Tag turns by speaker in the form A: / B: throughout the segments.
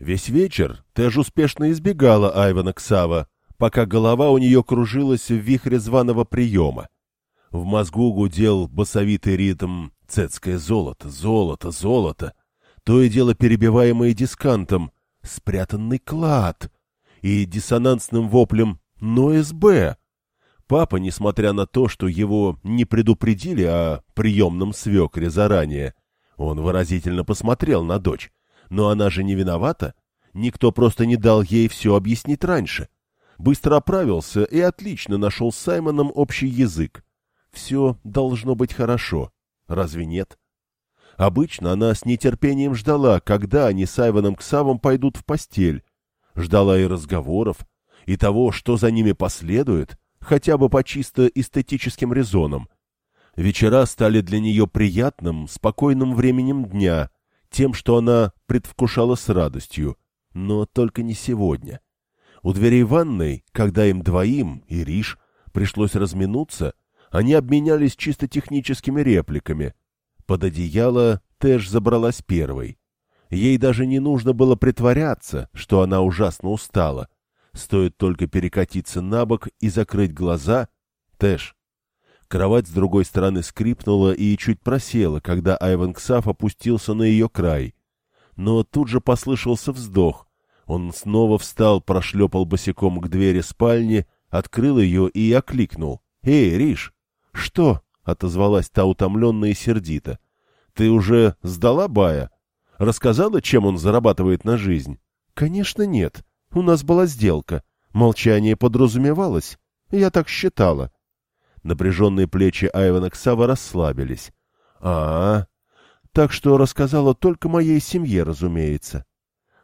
A: Весь вечер Тэш успешно избегала Айвана Ксава, пока голова у нее кружилась в вихре званого приема. В мозгу гудел басовитый ритм «Цецкое золото, золото, золото», то и дело перебиваемое дискантом «Спрятанный клад» и диссонансным воплем «Но СБ». Папа, несмотря на то, что его не предупредили о приемном свекре заранее, он выразительно посмотрел на дочь. Но она же не виновата. Никто просто не дал ей все объяснить раньше. Быстро оправился и отлично нашел с Саймоном общий язык. Все должно быть хорошо. Разве нет? Обычно она с нетерпением ждала, когда они с Айваном Ксавом пойдут в постель. Ждала и разговоров, и того, что за ними последует, хотя бы по чисто эстетическим резонам. Вечера стали для нее приятным, спокойным временем дня, тем, что она предвкушала с радостью, но только не сегодня. У дверей ванной, когда им двоим, и Риш, пришлось разминуться, они обменялись чисто техническими репликами. Под одеяло Тэш забралась первой. Ей даже не нужно было притворяться, что она ужасно устала. Стоит только перекатиться на бок и закрыть глаза. Тэш. Кровать с другой стороны скрипнула и чуть просела, когда Айван Ксаф опустился на ее край. Но тут же послышался вздох. Он снова встал, прошлепал босиком к двери спальни, открыл ее и окликнул. «Эй, Риш!» «Что?» — отозвалась та утомленно и сердито. «Ты уже сдала Бая? Рассказала, чем он зарабатывает на жизнь?» «Конечно нет. У нас была сделка. Молчание подразумевалось. Я так считала». Напряженные плечи Айвана Ксава расслабились. а, -а. Так что рассказала только моей семье, разумеется.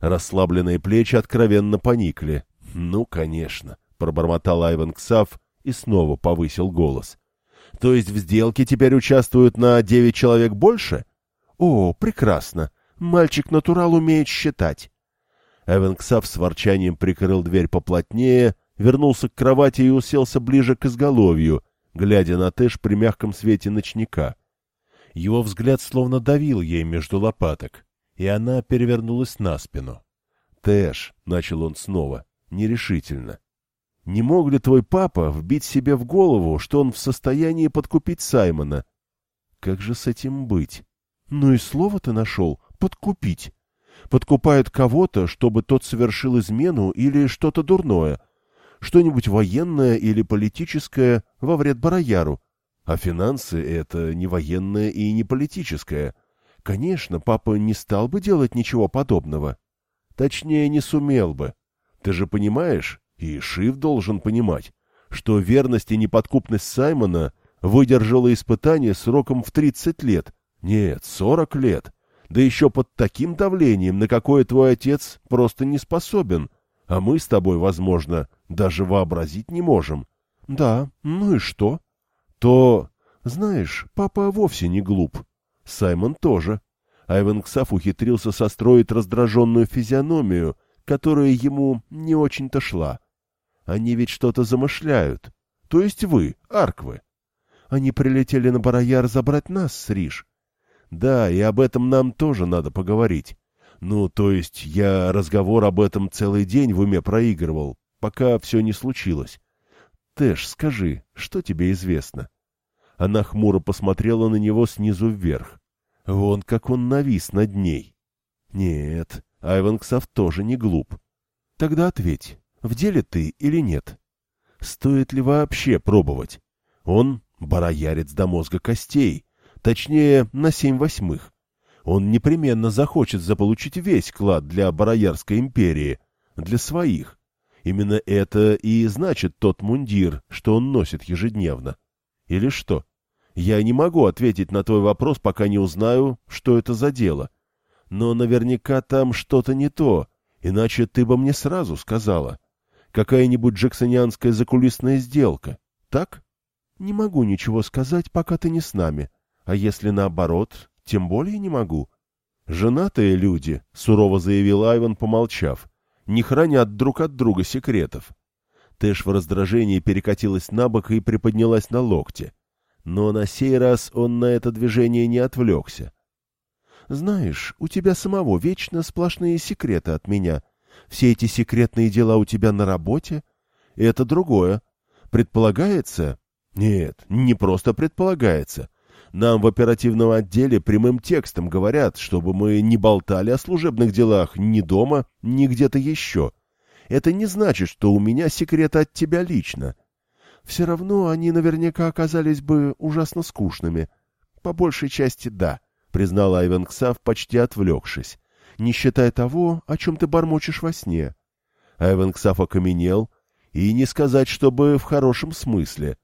A: Расслабленные плечи откровенно поникли. «Ну, конечно», — пробормотал Айван Ксав и снова повысил голос. «То есть в сделке теперь участвуют на девять человек больше?» «О, прекрасно. Мальчик-натурал умеет считать». Айван Ксав с ворчанием прикрыл дверь поплотнее, вернулся к кровати и уселся ближе к изголовью, глядя на Тэш при мягком свете ночника. Его взгляд словно давил ей между лопаток, и она перевернулась на спину. «Тэш», — начал он снова, нерешительно, — «не мог ли твой папа вбить себе в голову, что он в состоянии подкупить Саймона? Как же с этим быть? Ну и слово ты нашел — подкупить. Подкупают кого-то, чтобы тот совершил измену или что-то дурное — что-нибудь военное или политическое во вред Барояру. А финансы — это не военное и не политическое. Конечно, папа не стал бы делать ничего подобного. Точнее, не сумел бы. Ты же понимаешь, и Шиф должен понимать, что верность и неподкупность Саймона выдержала испытание сроком в 30 лет. Нет, 40 лет. Да еще под таким давлением, на какое твой отец просто не способен. А мы с тобой, возможно, даже вообразить не можем. Да, ну и что? То, знаешь, папа вовсе не глуп. Саймон тоже. Айвен Ксаф ухитрился состроить раздраженную физиономию, которая ему не очень-то шла. Они ведь что-то замышляют. То есть вы, Арквы. Они прилетели на Барояр забрать нас с Риш. Да, и об этом нам тоже надо поговорить. Ну, то есть я разговор об этом целый день в уме проигрывал, пока все не случилось. Тэш, скажи, что тебе известно? Она хмуро посмотрела на него снизу вверх. Вон как он навис над ней. Нет, Айванксов тоже не глуп. Тогда ответь, в деле ты или нет? Стоит ли вообще пробовать? Он бароярец до мозга костей, точнее, на семь восьмых. Он непременно захочет заполучить весь клад для Бароярской империи, для своих, Именно это и значит тот мундир, что он носит ежедневно. Или что? Я не могу ответить на твой вопрос, пока не узнаю, что это за дело. Но наверняка там что-то не то, иначе ты бы мне сразу сказала. Какая-нибудь джексонианская закулисная сделка, так? Не могу ничего сказать, пока ты не с нами. А если наоборот, тем более не могу. Женатые люди, — сурово заявил Айван, помолчав, не хранят друг от друга секретов. Тэш в раздражении перекатилась на бок и приподнялась на локте. Но на сей раз он на это движение не отвлекся. Знаешь, у тебя самого вечно сплошные секреты от меня. Все эти секретные дела у тебя на работе? Это другое. Предполагается? Нет, не просто предполагается. Нам в оперативном отделе прямым текстом говорят, чтобы мы не болтали о служебных делах ни дома, ни где-то еще. Это не значит, что у меня секреты от тебя лично. Все равно они наверняка оказались бы ужасно скучными. По большей части да, признал Айвен Ксав, почти отвлекшись, не считая того, о чем ты бормочешь во сне. Айвен Ксав окаменел, и не сказать, чтобы в хорошем смысле.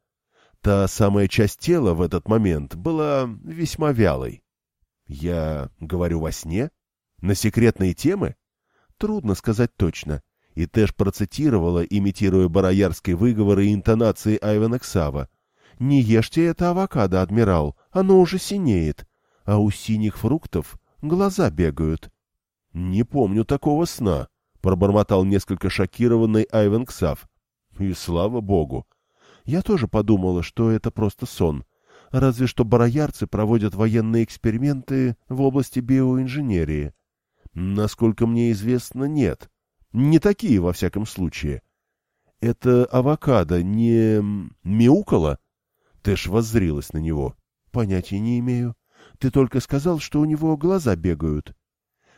A: Та самая часть тела в этот момент была весьма вялой. Я говорю во сне? На секретные темы? Трудно сказать точно. И Тэш процитировала, имитируя бароярские выговоры и интонации Айвена Ксава. «Не ешьте это авокадо, адмирал, оно уже синеет, а у синих фруктов глаза бегают». «Не помню такого сна», — пробормотал несколько шокированный Айвен Ксав. «И слава богу!» Я тоже подумала, что это просто сон. Разве что бароярцы проводят военные эксперименты в области биоинженерии. Насколько мне известно, нет. Не такие, во всяком случае. Это авокадо не мяукало? Тэш воззрилась на него. Понятия не имею. Ты только сказал, что у него глаза бегают.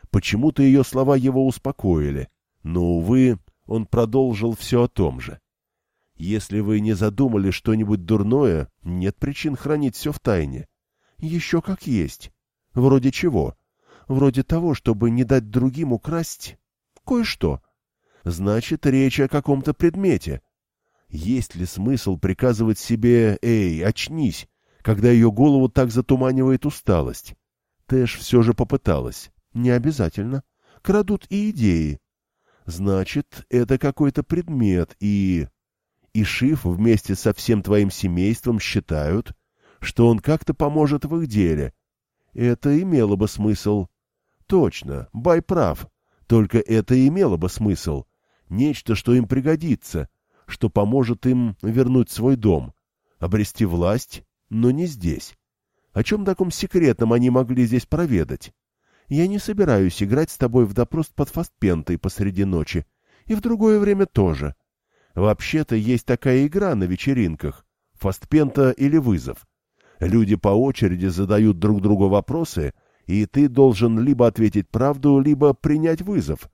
A: Почему-то ее слова его успокоили. Но, увы, он продолжил все о том же. Если вы не задумали что-нибудь дурное, нет причин хранить все в тайне. Еще как есть. Вроде чего? Вроде того, чтобы не дать другим украсть Кое-что. Значит, речь о каком-то предмете. Есть ли смысл приказывать себе «Эй, очнись», когда ее голову так затуманивает усталость? Тэш все же попыталась. Не обязательно. Крадут и идеи. Значит, это какой-то предмет, и... И Шиф вместе со всем твоим семейством считают, что он как-то поможет в их деле. Это имело бы смысл. Точно, Бай прав. Только это имело бы смысл. Нечто, что им пригодится, что поможет им вернуть свой дом, обрести власть, но не здесь. О чем таком секретном они могли здесь проведать? Я не собираюсь играть с тобой в допрос под фастпентой посреди ночи, и в другое время тоже. Вообще-то есть такая игра на вечеринках — фастпента или вызов. Люди по очереди задают друг другу вопросы, и ты должен либо ответить правду, либо принять вызов.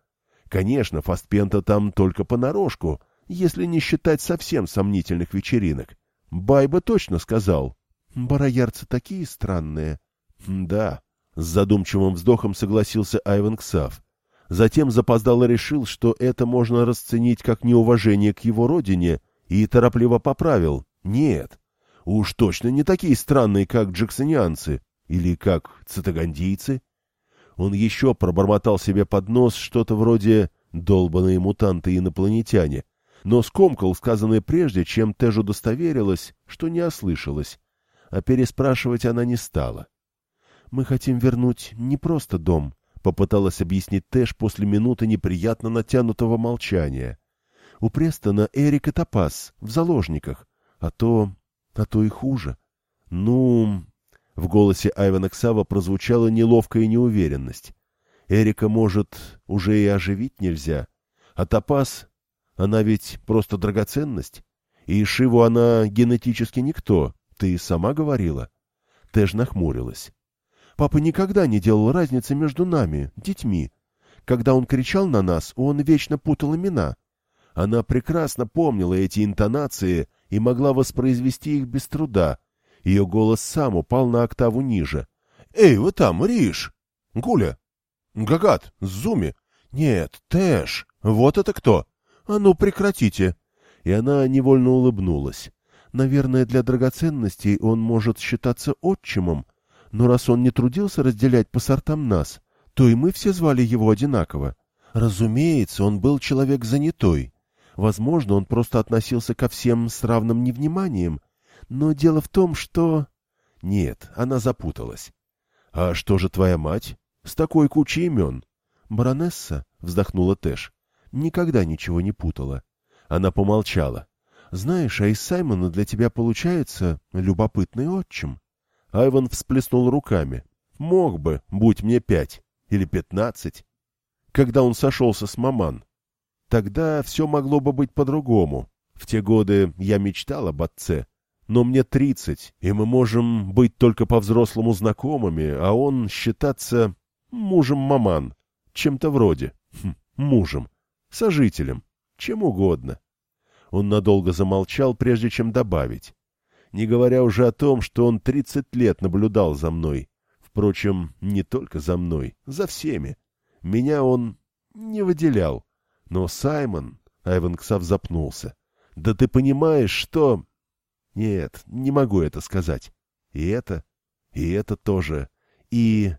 A: Конечно, фастпента там только понарошку, если не считать совсем сомнительных вечеринок. Байба точно сказал. Бароярцы такие странные. Да, с задумчивым вздохом согласился Айвен Ксав. Затем запоздало решил, что это можно расценить как неуважение к его родине, и торопливо поправил. Нет, уж точно не такие странные, как джексонианцы. Или как цитагандийцы? Он еще пробормотал себе под нос что-то вроде «долбаные мутанты-инопланетяне», но скомкал сказанное прежде, чем Тежу удостоверилась, что не ослышалась, а переспрашивать она не стала. «Мы хотим вернуть не просто дом», — попыталась объяснить Тэш после минуты неприятно натянутого молчания. «У Престона Эрик и Топас в заложниках, а то... а то и хуже. Ну, в голосе Айвана Ксава прозвучала неловкая неуверенность. Эрика, может, уже и оживить нельзя. А Топас, она ведь просто драгоценность. И Шиву она генетически никто, ты сама говорила. Тэш нахмурилась. Папа никогда не делал разницы между нами, детьми. Когда он кричал на нас, он вечно путал имена. Она прекрасно помнила эти интонации и могла воспроизвести их без труда, ее голос сам упал на октаву ниже. «Эй, вы там, Риш! Гуля! Гагат! Зуми! Нет, Тэш! Вот это кто! А ну, прекратите!» И она невольно улыбнулась. Наверное, для драгоценностей он может считаться отчимом, но раз он не трудился разделять по сортам нас, то и мы все звали его одинаково. Разумеется, он был человек занятой. Возможно, он просто относился ко всем с равным невниманием, но дело в том, что... Нет, она запуталась. А что же твоя мать? С такой кучей имен. Баронесса, вздохнула Тэш, никогда ничего не путала. Она помолчала. Знаешь, а из Саймона для тебя получается любопытный отчим. Айван всплеснул руками. Мог бы, будь мне пять или пятнадцать. Когда он сошелся с маман. Тогда все могло бы быть по-другому. В те годы я мечтал об отце. Но мне тридцать, и мы можем быть только по-взрослому знакомыми, а он считаться мужем маман. Чем-то вроде. Хм, мужем. Сожителем. Чем угодно. Он надолго замолчал, прежде чем добавить. Не говоря уже о том, что он тридцать лет наблюдал за мной. Впрочем, не только за мной, за всеми. Меня он не выделял. Но Саймон... Айван Ксав запнулся. «Да ты понимаешь, что...» «Нет, не могу это сказать. И это, и это тоже. И...»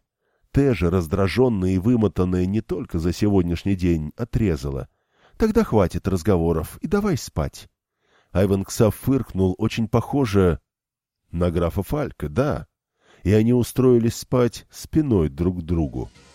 A: Теже, раздраженная и вымотанная не только за сегодняшний день, отрезала. «Тогда хватит разговоров, и давай спать». Айван Ксав фыркнул, очень похоже на графа Фалька, да. И они устроились спать спиной друг к другу. —